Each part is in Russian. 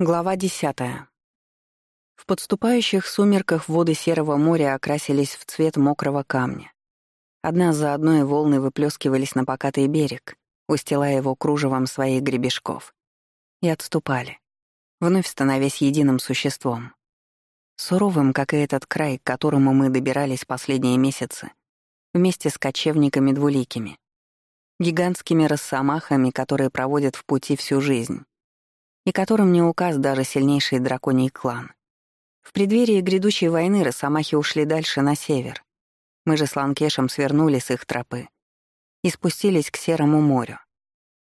Глава десятая. В подступающих сумерках воды Серого моря окрасились в цвет мокрого камня. Одна за одной волны выплескивались на покатый берег, устилая его кружевом своих гребешков. И отступали, вновь становясь единым существом. Суровым, как и этот край, к которому мы добирались последние месяцы, вместе с кочевниками двуликими, гигантскими росомахами, которые проводят в пути всю жизнь и которым не указ даже сильнейший драконий клан. В преддверии грядущей войны росомахи ушли дальше на север. Мы же с Ланкешем свернули с их тропы и спустились к Серому морю,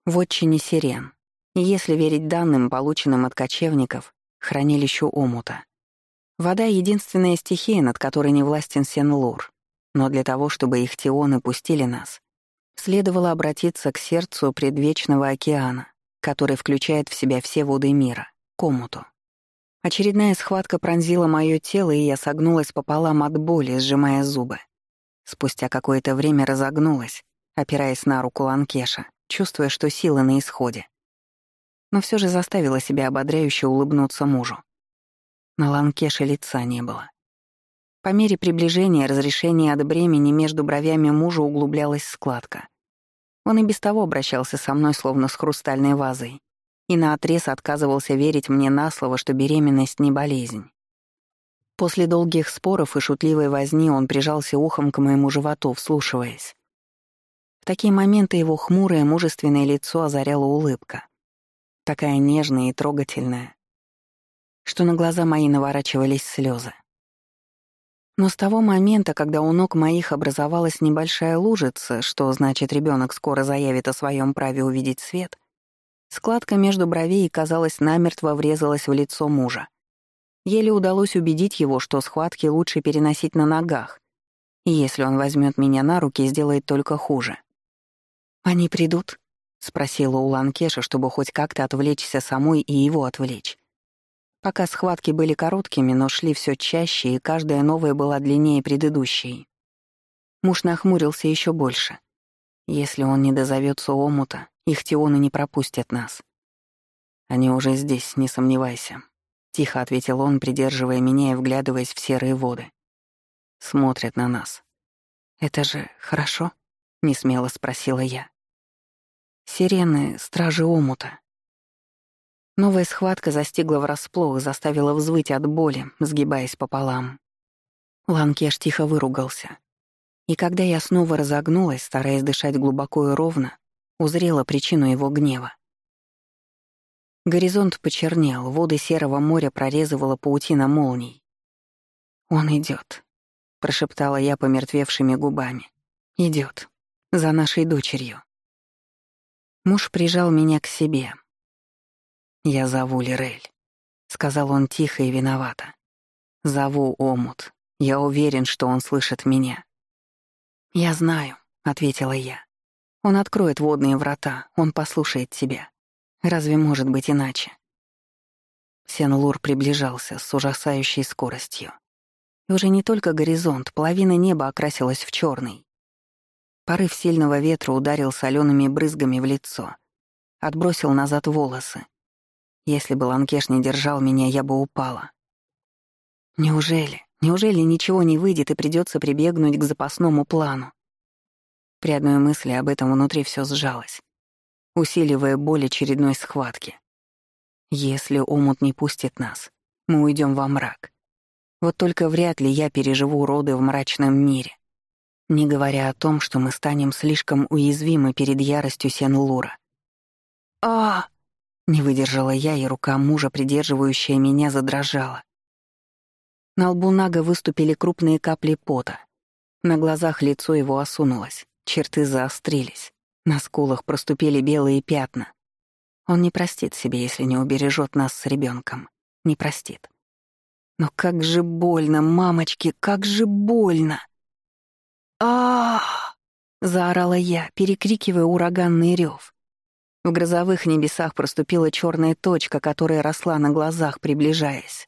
в отчине сирен, и если верить данным, полученным от кочевников, хранилищу омута. Вода — единственная стихия, над которой не властен Сен-Лур, но для того, чтобы их тионы пустили нас, следовало обратиться к сердцу предвечного океана, который включает в себя все воды мира, комуту. Очередная схватка пронзила мое тело, и я согнулась пополам от боли, сжимая зубы. Спустя какое-то время разогнулась, опираясь на руку Ланкеша, чувствуя, что сила на исходе. Но все же заставила себя ободряюще улыбнуться мужу. На Ланкеше лица не было. По мере приближения разрешения от бремени между бровями мужа углублялась складка. Он и без того обращался со мной словно с хрустальной вазой и наотрез отказывался верить мне на слово, что беременность не болезнь. После долгих споров и шутливой возни он прижался ухом к моему животу, вслушиваясь. В такие моменты его хмурое, мужественное лицо озаряла улыбка. Такая нежная и трогательная, что на глаза мои наворачивались слезы. Но с того момента, когда у ног моих образовалась небольшая лужица, что значит ребенок скоро заявит о своем праве увидеть свет, складка между бровей, казалось, намертво врезалась в лицо мужа. Еле удалось убедить его, что схватки лучше переносить на ногах, и если он возьмет меня на руки, сделает только хуже. «Они придут?» — спросила у Ланкеша, чтобы хоть как-то отвлечься самой и его отвлечь. Пока схватки были короткими, но шли все чаще, и каждая новая была длиннее предыдущей. Муж нахмурился еще больше. Если он не дозовется омута, их тионы не пропустят нас. Они уже здесь, не сомневайся. Тихо ответил он, придерживая меня и вглядываясь в серые воды. Смотрят на нас. Это же хорошо? Несмело спросила я. Сирены — стражи омута. Новая схватка застигла врасплох, заставила взвыть от боли, сгибаясь пополам. Ланкеш тихо выругался. И когда я снова разогнулась, стараясь дышать глубоко и ровно, узрела причину его гнева. Горизонт почернел, воды Серого моря прорезывала паутина молний. «Он идет, прошептала я помертвевшими губами. Идет За нашей дочерью». Муж прижал меня к себе, «Я зову Лирель», — сказал он тихо и виновато. «Зову Омут. Я уверен, что он слышит меня». «Я знаю», — ответила я. «Он откроет водные врата, он послушает тебя. Разве может быть иначе?» Сен-Лур приближался с ужасающей скоростью. И уже не только горизонт, половина неба окрасилась в черный. Порыв сильного ветра ударил солеными брызгами в лицо, отбросил назад волосы, если бы Ланкеш не держал меня, я бы упала. Неужели, неужели ничего не выйдет и придется прибегнуть к запасному плану? При одной мысли об этом внутри все сжалось, усиливая боль очередной схватки. Если омут не пустит нас, мы уйдем во мрак. Вот только вряд ли я переживу роды в мрачном мире, не говоря о том, что мы станем слишком уязвимы перед яростью Сен-Лура. а не выдержала я, и рука мужа, придерживающая меня, задрожала. На лбу Нага выступили крупные капли пота. На глазах лицо его осунулось, черты заострились. На скулах проступили белые пятна. Он не простит себе, если не убережет нас с ребенком. Не простит. Но как же больно, мамочки, как же больно! а, заорала я, перекрикивая ураганный рев. В грозовых небесах проступила черная точка, которая росла на глазах, приближаясь.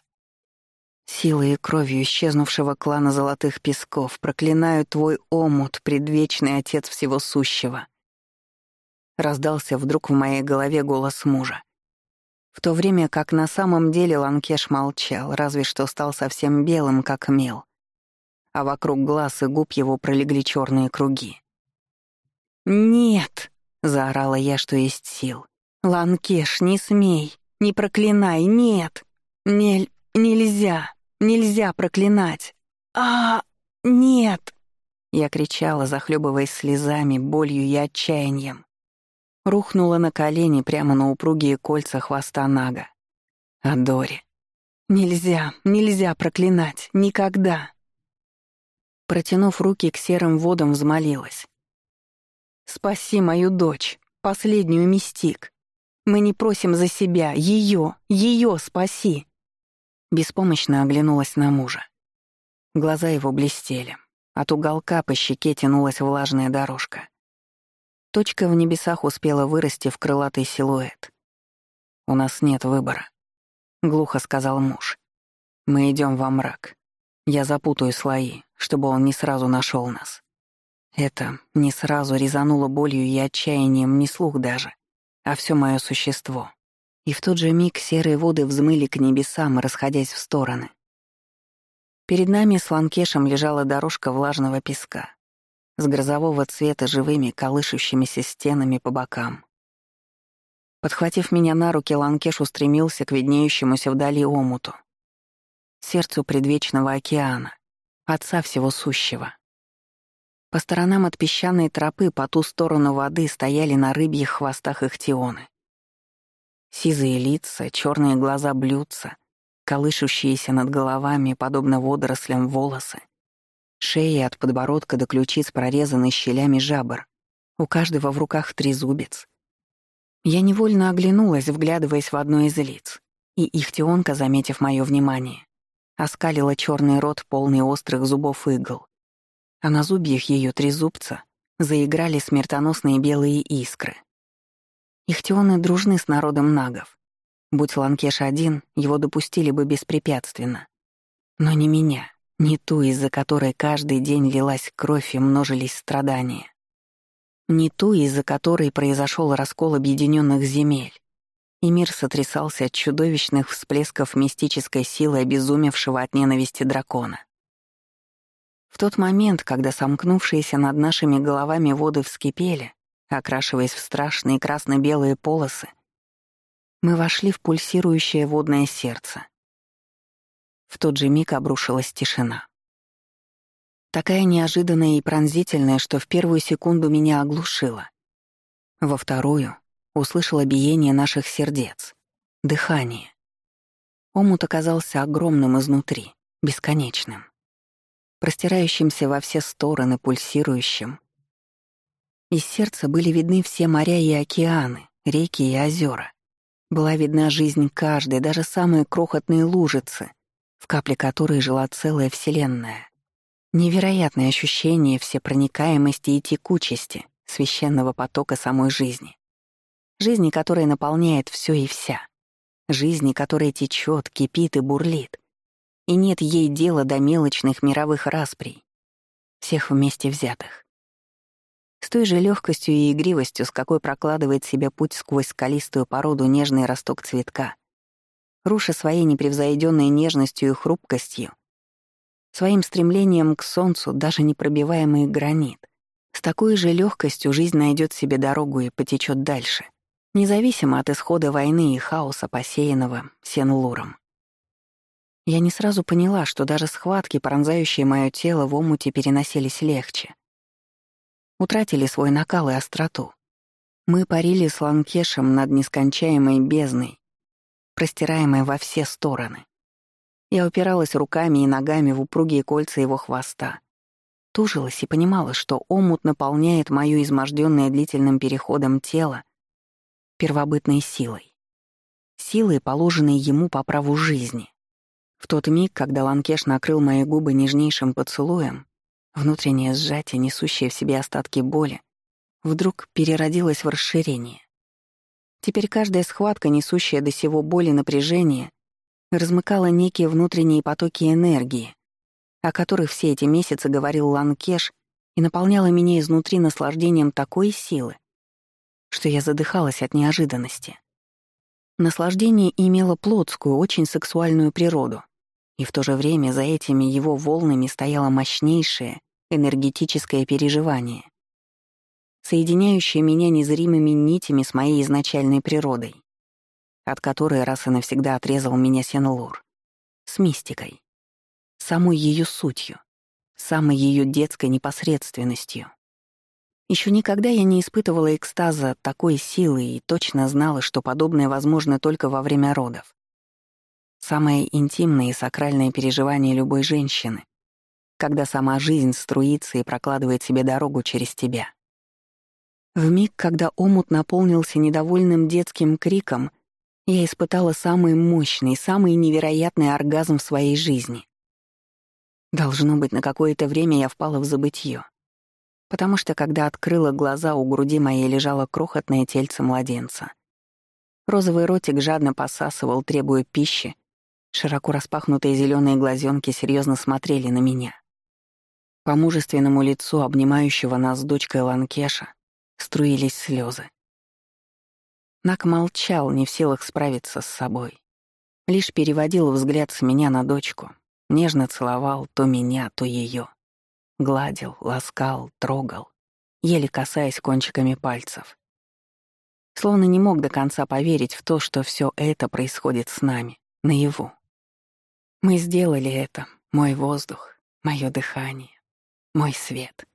Силой и кровью исчезнувшего клана Золотых Песков проклинаю твой омут, предвечный Отец Всего Сущего. Раздался вдруг в моей голове голос мужа. В то время как на самом деле Ланкеш молчал, разве что стал совсем белым, как мел. А вокруг глаз и губ его пролегли черные круги. «Нет!» — заорала я, что есть сил. «Ланкеш, не смей! Не проклинай! Нет! Не, нельзя! Нельзя проклинать! а Нет!» Я кричала, захлебываясь слезами, болью и отчаянием. Рухнула на колени прямо на упругие кольца хвоста Нага. Адори. Нельзя, нельзя проклинать. Никогда. Протянув руки к серым водам, взмолилась. «Спаси мою дочь, последнюю мистик. Мы не просим за себя, ее, ее спаси!» Беспомощно оглянулась на мужа. Глаза его блестели. От уголка по щеке тянулась влажная дорожка. Точка в небесах успела вырасти в крылатый силуэт. «У нас нет выбора», — глухо сказал муж. «Мы идем во мрак. Я запутаю слои, чтобы он не сразу нашел нас». Это не сразу резануло болью и отчаянием не слух даже, а все мое существо. И в тот же миг серые воды взмыли к небесам, расходясь в стороны. Перед нами с Ланкешем лежала дорожка влажного песка, с грозового цвета живыми, колышущимися стенами по бокам. Подхватив меня на руки, Ланкеш устремился к виднеющемуся вдали омуту, сердцу предвечного океана, отца всего сущего. По сторонам от песчаной тропы по ту сторону воды стояли на рыбьих хвостах ихтионы. Сизые лица, черные глаза блюдца, колышущиеся над головами, подобно водорослям, волосы. Шеи от подбородка до ключиц прорезаны щелями жабр. У каждого в руках трезубец. Я невольно оглянулась, вглядываясь в одно из лиц. И ихтионка, заметив мое внимание, оскалила черный рот, полный острых зубов игл. А на зубьях ее трезубца заиграли смертоносные белые искры. Ихтионы дружны с народом нагов. Будь Ланкеш один, его допустили бы беспрепятственно. Но не меня, не ту, из-за которой каждый день лилась кровь и множились страдания. Не ту, из-за которой произошел раскол объединенных земель, и мир сотрясался от чудовищных всплесков мистической силы обезумевшего от ненависти дракона. В тот момент, когда сомкнувшиеся над нашими головами воды вскипели, окрашиваясь в страшные красно-белые полосы, мы вошли в пульсирующее водное сердце. В тот же миг обрушилась тишина. Такая неожиданная и пронзительная, что в первую секунду меня оглушила. Во вторую услышала биение наших сердец, дыхание. Омут оказался огромным изнутри, бесконечным, простирающимся во все стороны, пульсирующим. Из сердца были видны все моря и океаны, реки и озера. Была видна жизнь каждой, даже самые крохотные лужицы, в капле которой жила целая вселенная. Невероятное ощущение всепроникаемости и текучести священного потока самой жизни. Жизни, которая наполняет все и вся. Жизни, которая течет, кипит и бурлит. И нет ей дела до мелочных мировых расприй. Всех вместе взятых. С той же легкостью и игривостью, с какой прокладывает себе путь сквозь скалистую породу нежный росток цветка, руша своей непревзойденной нежностью и хрупкостью, своим стремлением к солнцу даже непробиваемый гранит. С такой же легкостью жизнь найдет себе дорогу и потечет дальше, независимо от исхода войны и хаоса, посеянного Сен-Луром. Я не сразу поняла, что даже схватки, пронзающие мое тело в омуте, переносились легче утратили свой накал и остроту. Мы парили с Ланкешем над нескончаемой бездной, простираемой во все стороны. Я упиралась руками и ногами в упругие кольца его хвоста. Тужилась и понимала, что омут наполняет моё измождённое длительным переходом тело первобытной силой. Силой, положенной ему по праву жизни. В тот миг, когда Ланкеш накрыл мои губы нежнейшим поцелуем, Внутреннее сжатие, несущее в себе остатки боли, вдруг переродилось в расширение. Теперь каждая схватка, несущая до сего боли напряжение, размыкала некие внутренние потоки энергии, о которых все эти месяцы говорил Ланкеш и наполняла меня изнутри наслаждением такой силы, что я задыхалась от неожиданности. Наслаждение имело плотскую, очень сексуальную природу, и в то же время за этими его волнами стояло мощнейшее энергетическое переживание, соединяющее меня незримыми нитями с моей изначальной природой, от которой раз и навсегда отрезал меня Сенлур, с мистикой, самой ее сутью, самой ее детской непосредственностью. Еще никогда я не испытывала экстаза такой силы и точно знала, что подобное возможно только во время родов. Самое интимное и сакральное переживание любой женщины, когда сама жизнь струится и прокладывает себе дорогу через тебя. В миг, когда омут наполнился недовольным детским криком, я испытала самый мощный, самый невероятный оргазм в своей жизни. Должно быть, на какое-то время я впала в забытье потому что, когда открыла глаза, у груди моей лежало крохотное тельце младенца. Розовый ротик жадно посасывал, требуя пищи. Широко распахнутые зеленые глазенки серьезно смотрели на меня. По мужественному лицу, обнимающего нас с дочкой Ланкеша, струились слезы. Нак молчал, не в силах справиться с собой. Лишь переводил взгляд с меня на дочку, нежно целовал то меня, то ее. Гладил, ласкал, трогал, еле касаясь кончиками пальцев. Словно не мог до конца поверить в то, что все это происходит с нами, наяву. Мы сделали это, мой воздух, мое дыхание, мой свет.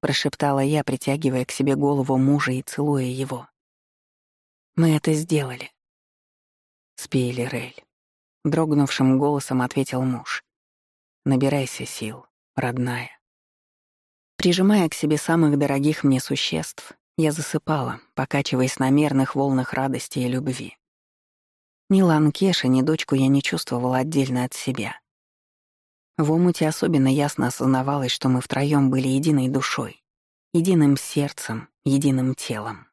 Прошептала я, притягивая к себе голову мужа и целуя его. Мы это сделали. Спи, Лирель. Дрогнувшим голосом ответил муж. Набирайся сил родная. Прижимая к себе самых дорогих мне существ, я засыпала, покачиваясь на мерных волнах радости и любви. Ни Ланкеша, ни дочку я не чувствовала отдельно от себя. В омуте особенно ясно осознавалось, что мы втроём были единой душой, единым сердцем, единым телом.